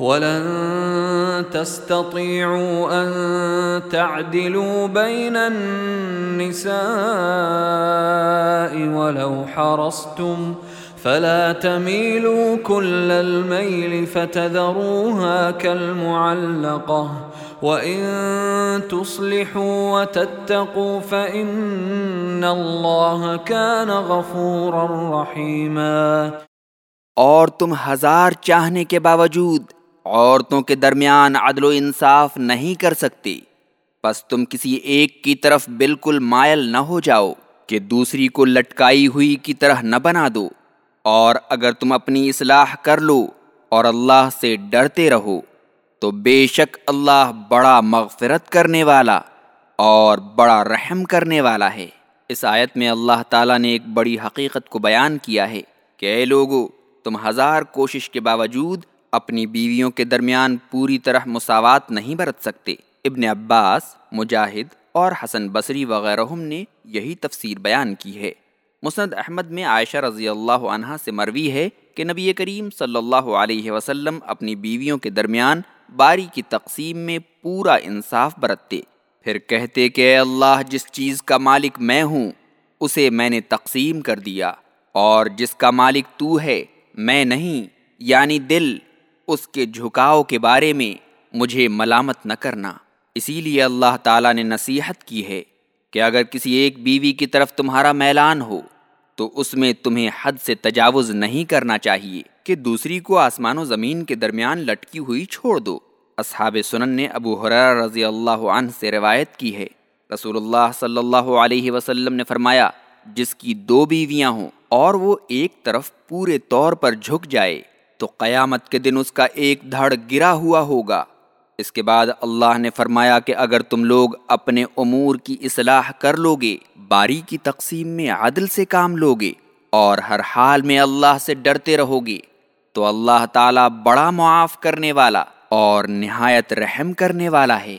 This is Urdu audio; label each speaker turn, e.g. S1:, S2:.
S1: ولن تستطيعوا أن تعدلوا بين النساء ولو حرصتم فلا تميلوا كل الميل فتذروها كالمعلقة وإن تصلحوا وتتقوا فإن الله كان غفورا رحيما
S2: اور تم ہزار چاہنے کے باوجود عورتوں کے درمیان عدل و انصاف نہیں کر سکتے بس تم کسی ایک کی طرف بالکل مائل نہ ہو جاؤ کہ دوسری کو لٹکائی ہوئی کی طرح نہ بنا دو۔ اور اگر تم اپنی اصلاح کر لو اور اللہ سے ڈرتے رہو، تو بے شک اللہ بڑا مغفرت کرنے والا اور بڑا رحم کرنے والا ہے۔ اس آیت میں اللہ تعالیٰ نے ایک بڑی حقیقت کو بیان کیا ہے کہ اے لوگو، تم ہزار کوشش کے باوجود اپنی بیویوں کے درمیان پوری طرح مساوات نہیں برت سکتے۔ ابن عباس، مجاہد اور حسن بصری وغیرہ نے یہی تفسیر بیان کی ہے۔ مسند احمد میں عائشہ رضی اللہ عنہ سے مروی ہے کہ نبی کریم صلی اللہ علیہ وسلم اپنی بیویوں کے درمیان باری کی تقسیم میں پورا انصاف برتتے۔ پھر کہتے کہ اے اللہ، جس چیز کا مالک میں ہوں، اسے میں نے تقسیم کر دیا، اور جس کا مالک تو ہے، میں نہیں یعنی دل اس کے جھکاؤ کے بارے میں مجھے ملامت نہ کرنا۔ اسی لیے اللہ تعالیٰ نے نصیحت کی ہے کہ اگر کسی ایک بیوی کی طرف تمہارا میلان ہو، تو اس میں تمہیں حد سے تجاوز نہیں کرنا چاہیے کہ دوسری کو آسمان و زمین کے درمیان لٹکی ہوئی چھوڑ دو۔ اصحاب سنن نے ابو حرار رضی اللہ عنہ سے روایت کی ہے۔ رسول اللہ صلی اللہ علیہ وسلم نے فرمایا، جس کی دو بیویاں ہوں اور وہ ایک طرف پورے طور پر جھک جائے تو قیامت کے دن اس کا ایک دھڑ گرا ہوا ہوگا۔ اس کے بعد اللہ نے فرمایا کہ اگر تم لوگ اپنے امور کی اصلاح کر لو گے باری کی تقسیم میں عدل سے کام لوگے اور ہر حال میں اللہ سے ڈرتے رہو گے تو اللہ تعالیٰ بڑا معاف کرنے والا اور نہایت رحم کرنے والا ہے۔